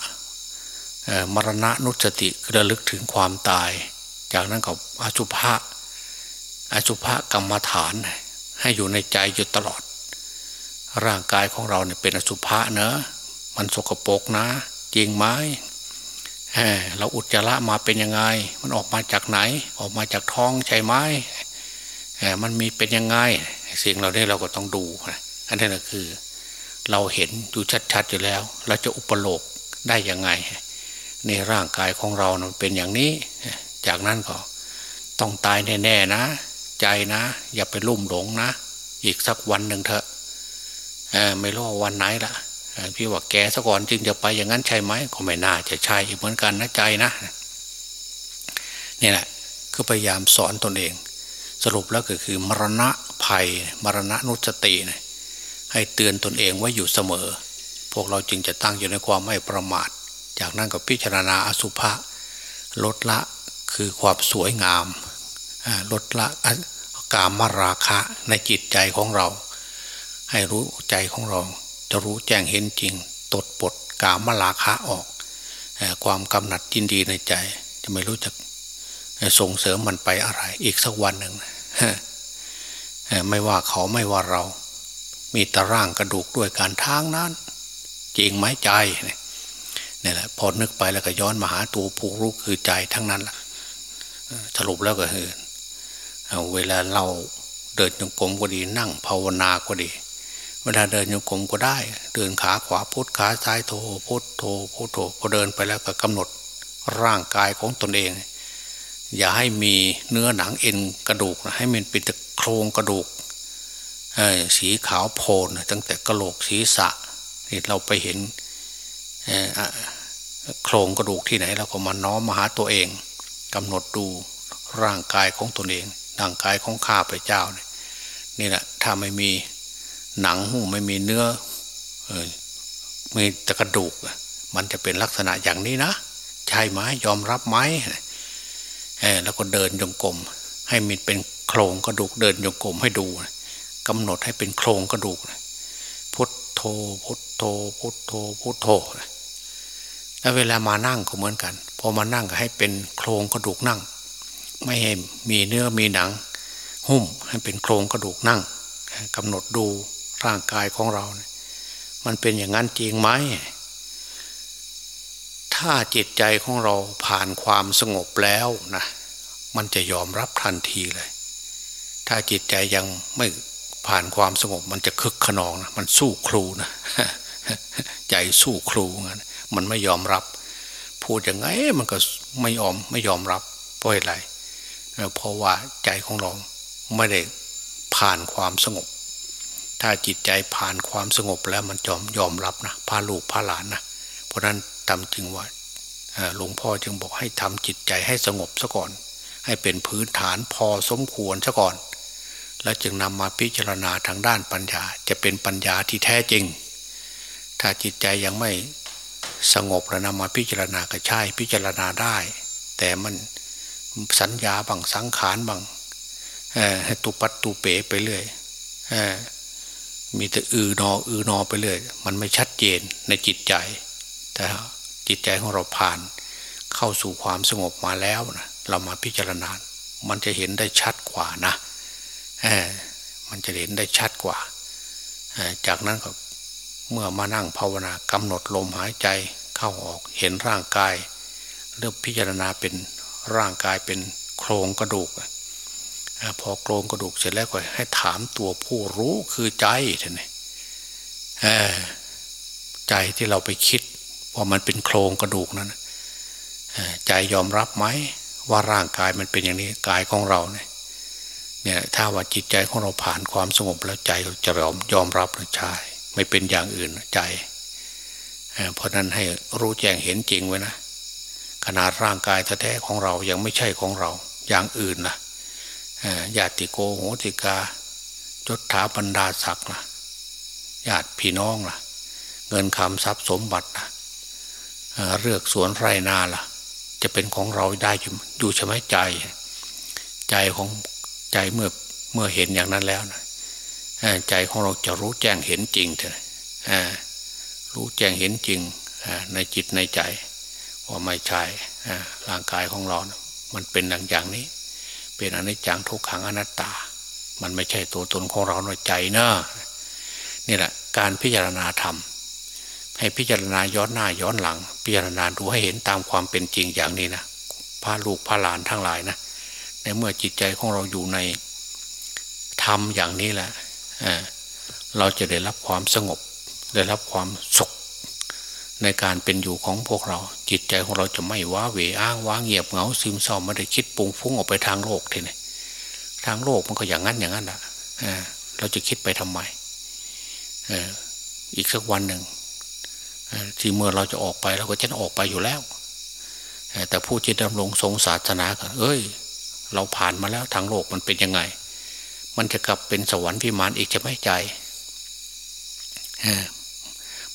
มรณะนุสติระลึกถึงความตาย จากนั้นก็อสุภะอสุภะกรรมฐาน ให้อยู่ในใจอยู่ตลอด ร่างกายของเราเนี่ยเป็นอสุภะเนอะมันสกปรกนะ จริงไหม เราอุจจาระมาเป็นยังไง มันออกมาจากไหน ออกมาจากท้องใช่ไหมมันมีเป็นยังไงสิ่งเราได้เราก็ต้องดูอันนี้นะคือ เราเห็นอยู่ชัดๆอยู่แล้ว เราจะอุปโลกได้ยังไง ในร่างกายของเราเป็นอย่างนี้ จากนั้นก็ต้องตายแน่ๆนะ ใจนะ อย่าไปลุ่มหลงนะ อีกสักวันหนึ่งเถอะไม่รู้วันไหนละ พี่ว่าแกซะก่อนจึงจะไปอย่างนั้นใช่ไหมก็ไม่น่าจะใช่เหมือนกันนะใจนะนี่แหละคือพยายามสอนตนเอง สรุปแล้วก็คือ มรณะภัย มรณะนุสตินะให้เตือนตนเองไว้อยู่เสมอ พวกเราจึงจะตั้งอยู่ในความไม่ประมาท จากนั้นก็พิจารณาอสุภะลดละคือความสวยงามลดละกามราคะในจิตใจของเรา ให้รู้ใจของเรา จะรู้แจ้งเห็นจริง ตดปดกามราคะออก ความกำหนัดยินดีในใจ จะไม่รู้จักส่งเสริมมันไปอะไร อีกสักวันหนึ่งไม่ว่าเขาไม่ว่าเรา มีตะร่างกระดูกด้วยการทางนั้น จริงไหมใจเนี่ยแหละพอนึกไปแล้วก็ย้อนมาหาตัวผู้รู้คือใจทั้งนั้นสรุปแล้วก็คือเวลาเราเดินโยกรมก็ดีนั่งภาวนาก็ดี เวลาเดินโยกมก็ได้ เดินขาขวาพุทขาซ้ายโทพุทโทพุทโทพอเดินไปแล้วก็กำหนดร่างกายของตนเอง อย่าให้มีเนื้อหนังเอ็นกระดูกนะให้มันเป็นโครงกระดูกสีขาวโพลนตั้งแต่กระโหลกศีรษะที่เราไปเห็นโครงกระดูกที่ไหนเราก็มาน้อมมาหาตัวเองกำหนดดูร่างกายของตนเองร่างกายของข้าพเจ้าเนี่ยนี่แหละถ้าไม่มี หนังหูไม่มีเนื้อมีแต่กระดูก มันจะเป็นลักษณะอย่างนี้นะใช่ไหมยอมรับไหมแล้วก็เดินยงกลมให้มันเป็นโครงกระดูกเดินยงกลมให้ดูกำหนดให้เป็นโครงกระดูกพุทโธพุทโธพุทโธพุทโธแล้วเวลามานั่งก็เหมือนกัน พอมานั่งก็ให้เป็นโครงกระดูกนั่ง ไม่ให้มีเนื้อมีหนัง หุ้มให้เป็นโครงกระดูกนั่งกำหนดดู ร่างกายของเราเนี่ยมันเป็นอย่างนั้นจริงไหม ถ้าจิตใจของเราผ่านความสงบแล้วนะ มันจะยอมรับทันทีเลย ถ้าจิตใจยังไม่ผ่านความสงบ มันจะคึกขนองนะ มันสู้ครูนะ ใจสู้ครูงั้น มันไม่ยอมรับ พูดยังไงมันก็ไม่ยอมไม่ยอมรับ เพราะอะไร เพราะว่าใจของเราไม่ได้ผ่านความสงบ ถ้าจิตใจผ่านความสงบแล้วมันยอมยอมรับนะพาลูกพาหลานนะเพราะนั้นทำจึงว่าหลวงพ่อจึงบอกให้ทำจิตใจให้สงบซะก่อน ให้เป็นพื้นฐานพอสมควรซะก่อน แล้วจึงนำมาพิจารณาทางด้านปัญญา จะเป็นปัญญาที่แท้จริง ถ้าจิตใจยังไม่สงบแล้วนำมาพิจารณาก็ใช่พิจารณาได้ แต่มันสัญญาบางสังขารบางตุปัตตุเป๋ไปเรื่อย มีแต่อือนออือนอไปเรื่อยมันไม่ชัดเจนในจิตใจ แต่จิตใจของเราผ่าน เข้าสู่ความสงบมาแล้วนะเรามาพิจารณา มันจะเห็นได้ชัดกว่านะมันจะเห็นได้ชัดกว่า จากนั้นก็เมื่อมานั่งภาวนากำหนดลมหายใจเข้าออกเห็นร่างกาย เริ่มพิจารณาเป็นร่างกายเป็นโครงกระดูก พอโครงกระดูกเสร็จแล้วก็ให้ถามตัวผู้รู้คือใจท่านนี่ใจที่เราไปคิดว่ามันเป็นโครงกระดูกนั้นใจยอมรับไหมว่าร่างกายมันเป็นอย่างนี้กายของเราเนี่ยเนี่ยถ้าว่าจิตใจของเราผ่านความสงบแล้วใจจะยอมยอมรับนะใช่ไม่เป็นอย่างอื่นใจเพราะนั้นให้รู้แจ้งเห็นจริงไว้นะขนาดร่างกายแท้ๆของเรายังไม่ใช่ของเราอย่างอื่นนะ ญาติโกโหติกาจดถาบรรดาศักดิ์นะญาติพี่น้องล่ะ เงินคำทรัพย์สมบัตินะเลือกสวนไรนาล่ะ จะเป็นของเราได้อยู่ใช่ไหมใจ ใจของใจเมื่อเมื่อเห็นอย่างนั้นแล้วนะใจของเราจะรู้แจ้งเห็นจริงเถอะรู้แจ้งเห็นจริงในจิตในใจว่าไม่ใช่ร่างกายของเรา มันเป็นอย่างอย่างนี้ เป็นอนิจจังทุกขังอนัตตา มันไม่ใช่ตัวตนของเราในใจเนอะนี่แหละ การพิจารณาธรรม ให้พิจารณาย้อนหน้าย้อนหลัง พิจารณาดูให้เห็นตามความเป็นจริงอย่างนี้นะพาลูกพาหลานทั้งหลายนะในเมื่อจิตใจของเราอยู่ในธรรมอย่างนี้แหละเราจะได้รับความสงบ ได้รับความสุข ในการเป็นอยู่ของพวกเรา จิตใจของเราจะไม่ว้าเหวอ้างว้างเงียบเหงาซึมเศร้าไม่ได้คิดปุงฟุ้งออกไปทางโลกทีนี้ทางโลกมันก็อย่างนั้นอย่างนั้นแหละเราจะคิดไปทำไมอีกสักวันหนึ่งที่เมื่อเราจะออกไปเราก็จะออกไปอยู่แล้วแต่ผู้ที่ดำรงทรงศาสนาก็เอ้ย เราผ่านมาแล้วทางโลกมันเป็นยังไง มันจะกลับเป็นสวรรค์พิมานอีกจะไม่ใจ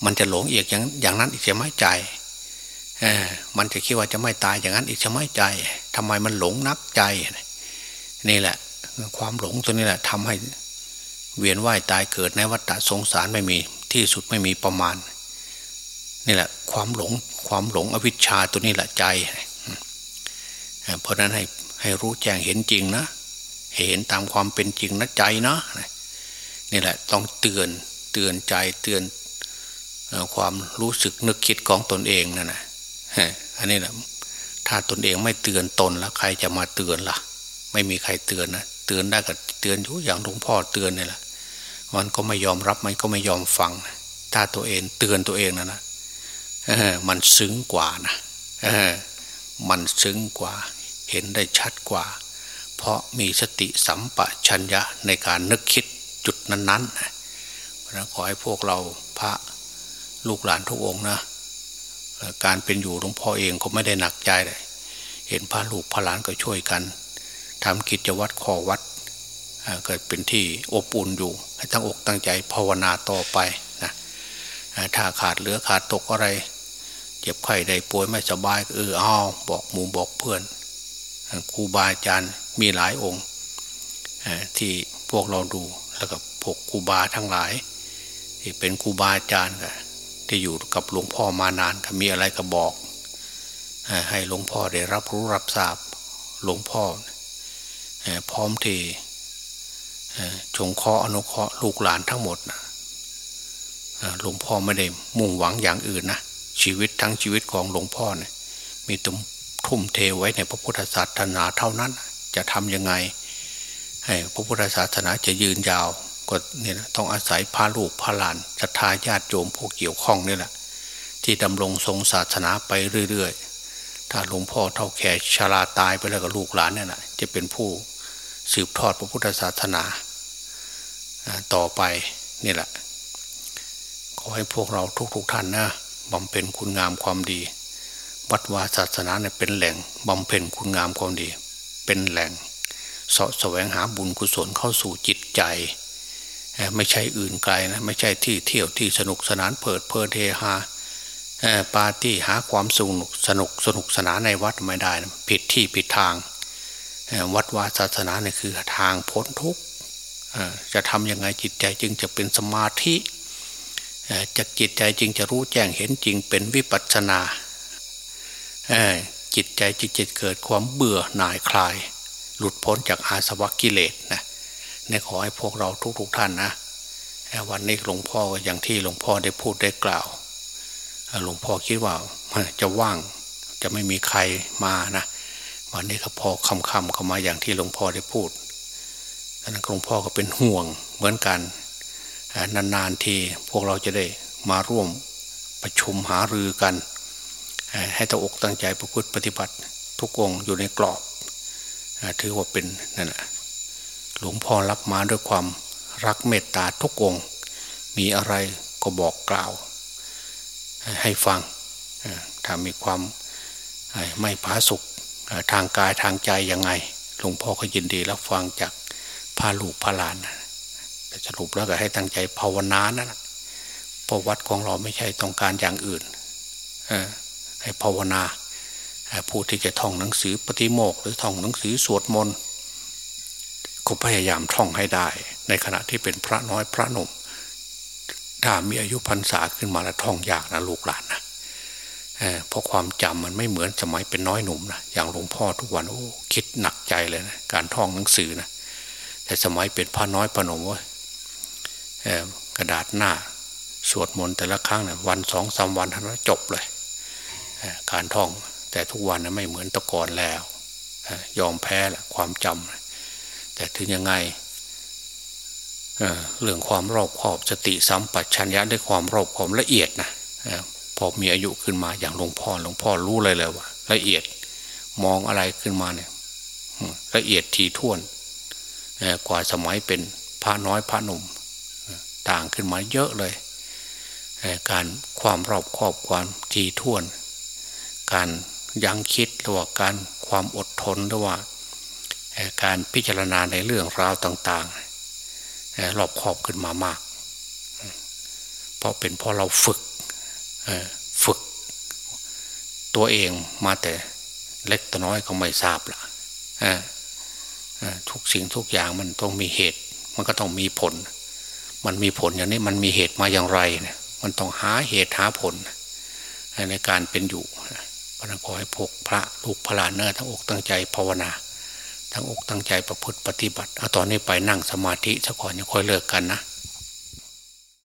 มันจะหลงอีกอย่างอย่างนั้นอีกจะไม่ใจมันจะคิดว่าจะไม่ตายอย่างนั้นอีกจะไม่ใจทำไมมันหลงนักใจ นี่แหละ ความหลงตัวนี้แหละทำให้เวียนว่ายตายเกิดในวัฏสงสารไม่มีที่สุดไม่มีประมาณ นี่แหละ ความหลงความหลงอวิชชาตัวนี้แหละใจ เพราะนั้นให้ให้รู้แจ้งเห็นจริงนะเห็นตามความเป็นจริงนะใจนะนี่แหละ ต้องเตือนเตือนใจเตือน ความรู้สึกนึกคิดของตนเองนั่นนะอันนี้แหละถ้าตนเองไม่เตือนตนแล้วใครจะมาเตือนละ่ะ ไม่มีใครเตือนนะเตือนได้ก็เตือนอยู่อย่างหลวงพ่อเตือนนี่แหละมันก็ไม่ยอมรับมันก็ไม่ยอมฟัง ถ้าตัวเองเตือนตัวเองนะนะมันซึ้งกว่านะมันซึ้งกว่า เห็นได้ชัดกว่า เพราะมีสติสัมปชัญญะในการนึกคิดจุดนั้นๆนะขอให้พวกเราพระ ลูกหลานทุกองนะ การเป็นอยู่หลวงพ่อเองก็ไม่ได้หนักใจเลยเห็นพระลูกพระหลานก็ช่วยกันทำกิจวัตรขอวัดเกิดเป็นที่อบอุ่นอยู่ ให้ตั้งอกตั้งใจภาวนาต่อไปนะถ้าขาดเหลือขาดตกอะไร เจ็บไข้ได้ป่วยไม่สบายเออเอาบอกหมู่บอกเพื่อนครูบาอาจารย์มีหลายองค์ ที่พวกเราดูแล้วก็พวกครูบาทั้งหลาย ที่เป็นครูบาอาจารย์กัน ที่อยู่กับหลวงพ่อมานานก็มีอะไรก็บอก ให้หลวงพ่อได้รับรู้รับทราบหลวงพ่อพร้อมที่จงเคาะอนุเคราะห์ลูกหลานทั้งหมดหลวงพ่อไม่ได้มุ่งหวังอย่างอื่นนะชีวิตทั้งชีวิตของหลวงพ่อเนี่ยมีตุ้มทุ่มเทไว้ในพระพุทธศาสนาเท่านั้น จะทำยังไง ให้พระพุทธศาสนาจะยืนยาว ก็เนี่ยนะต้องอาศัยพาลูกพาหลานศรัทธาญาติโยมผู้เกี่ยวข้องนี่แหละที่ดำรงทรงศาสนาไปเรื่อยๆ ถ้าหลวงพ่อเท่าแก่ชาลาตายไปแล้วก็ลูกหลานเนี่ยแหละจะเป็นผู้สืบทอดพระพุทธศาสนาต่อไปนี่แหละ ขอให้พวกเราทุกๆทท่านนะบำเพ็ญคุณงามความดี วัดวาศาสนาเนี่ยเป็นแหล่งบำเพ็ญคุณงามความดี เป็นแหล่งสาะแสวงหาบุญกุศลเข้าสู่จิตใจ ไม่ใช่อื่นไกลนะไม่ใช่ที่เที่ยวที่สนุกสนานเปิดเพลินเฮฮาปาร์ตี้หาความสนุกสนุกสนุกสนานในวัดไม่ได้นะผิดที่ผิดทาง วัดวาศาสนาเนี่ยคือทางพ้นทุกข์จะทำยังไงจิตใจจึงจะเป็นสมาธิจะจิตใจจึงจะรู้แจ้งเห็นจริงเป็นวิปัสสนาจิตใจจิตจิตเกิดความเบื่อหน่ายคลาย หลุดพ้นจากอาสวะกิเลสนะ ในขอให้พวกเราทุกๆทท่านนะวันนี้หลวงพ่ออย่างที่หลวงพ่อได้พูดได้กล่าวหลวงพ่อคิดว่าจะว่างจะไม่มีใครมานะ วันนี้ก็พอคำคำเข้ามาอย่างที่หลวงพ่อได้พูดนั้นหลวงพ่อก็เป็นห่วงเหมือนกันนานๆทีพวกเราจะได้มาร่วมประชุมหารือกัน ให้ตั้งอกตั้งใจประพฤติปฏิบัติ ทุกองอยู่ในกรอบ ถือว่าเป็นนั่นแหละ หลวงพ่อรับมาด้วยความรักเมตตาทุกองมีอะไรก็บอกกล่าว ให้ฟังถ้ามีความไม่ผาสุกทางกายทางใจยังไง หลวงพ่อก็ยินดีรับฟังจากพาลูกพาหลานแต่สรุปแล้วก็ให้ตั้งใจภาวนานะประวัติของเราไม่ใช่ต้องการอย่างอื่นให้ภาวนาผู้ที่จะท่องหนังสือปฏิโมกหรือท่องหนังสือสวดมนต์ ก็พยายามท่องให้ได้ ในขณะที่เป็นพระน้อยพระหนุ่ม ถ้ามีอายุพรรษาขึ้นมาแล้วท่องยากนะลูกหลานนะเพราะความจำมันไม่เหมือนสมัยเป็นน้อยหนุ่มนะอย่างหลวงพ่อทุกวันโอ้คิดหนักใจเลยนะการท่องหนังสือนะแต่สมัยเป็นพระน้อยพระหนุ่มว่ากระดาษหน้า สวดมนต์แต่ละครั้งนะวันสองสาวันท่านจบเลยการท่องแต่ทุกวันนะไม่เหมือนตะกอนแล้วยอมแพ้ละความจำ แต่ถึงยังไงเรื่องความรอบขอบสติสัมปชัญญะด้วยความรอบความละเอียดนะพอมีอายุขึ้นมาอย่างหลวงพ่อหลวงพ่อรู้เลยเลยว่า ละเอียดมองอะไรขึ้นมาเนี่ยละเอียดทีท่วนกว่าสมัยเป็นพระน้อยพระหนุ่ม ต่างขึ้นมาเยอะเลยการความรอบครอบความทีท่วน การยังคิดหรือว่าการความอดทนหรือว่า การพิจารณาในเรื่องราวต่างๆรอบคอบขึ้นมามาก เพราะเป็นเพราะเราฝึกฝึก ตัวเองมาแต่เล็กตัวน้อยก็ไม่ทราบละทุกสิ่งทุกอย่างมันต้องมีเหตุ มันก็ต้องมีผล มันมีผลอย่างนี้มันมีเหตุมาอย่างไรเนี่ยมันต้องหาเหตุหาผล ในการเป็นอยู่พระนขอให้พกพระลูกพระลานเนอร์ทั้งอกตั้งใจภาวนา ทั้งอกตั้งใจประพฤติปฏิบัติ เอาตอนนี้ไปนั่งสมาธิซะก่อนยังค่อยเลิกกันนะ